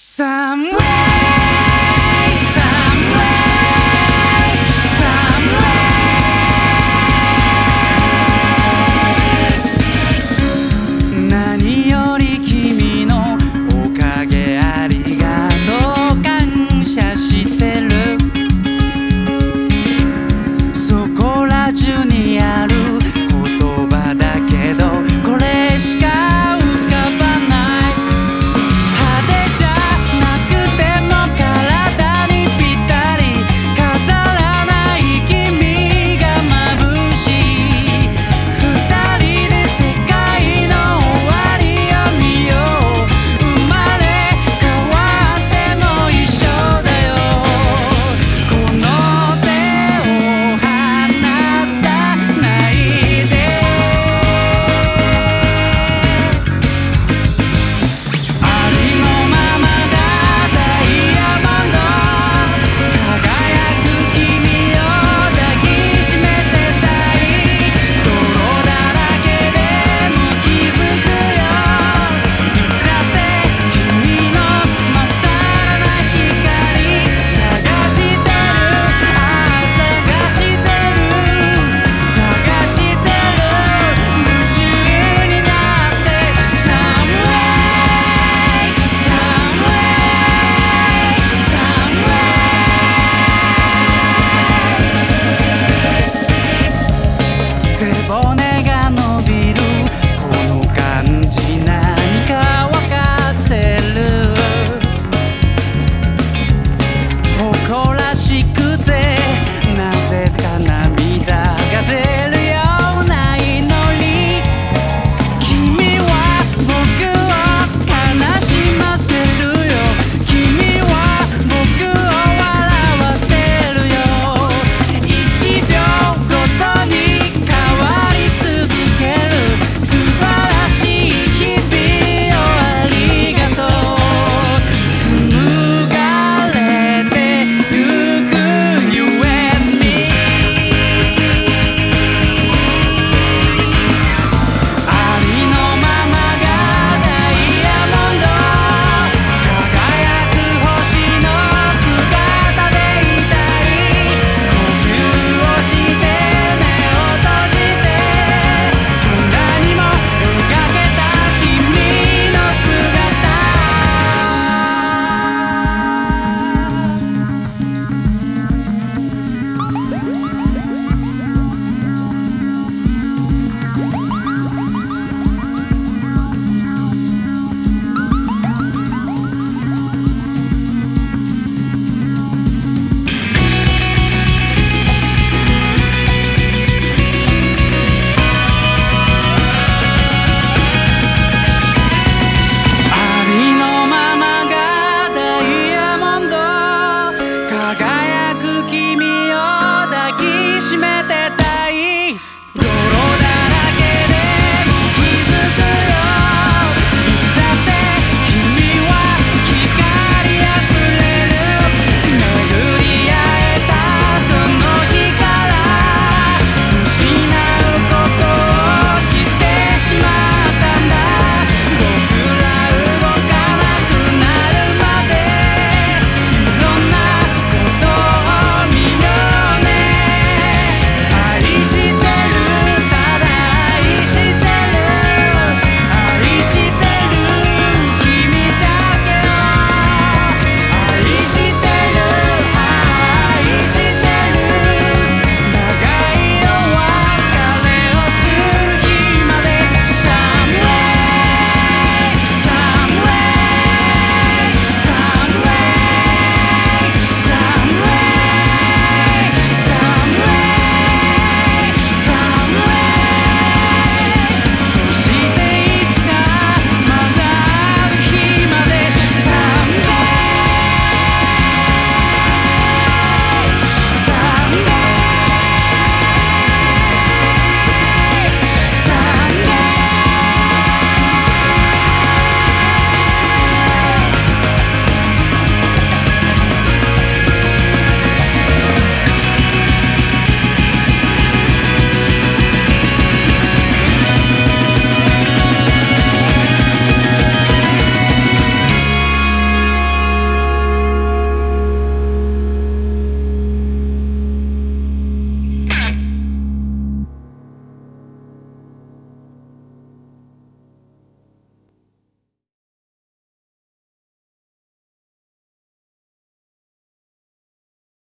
Somewhere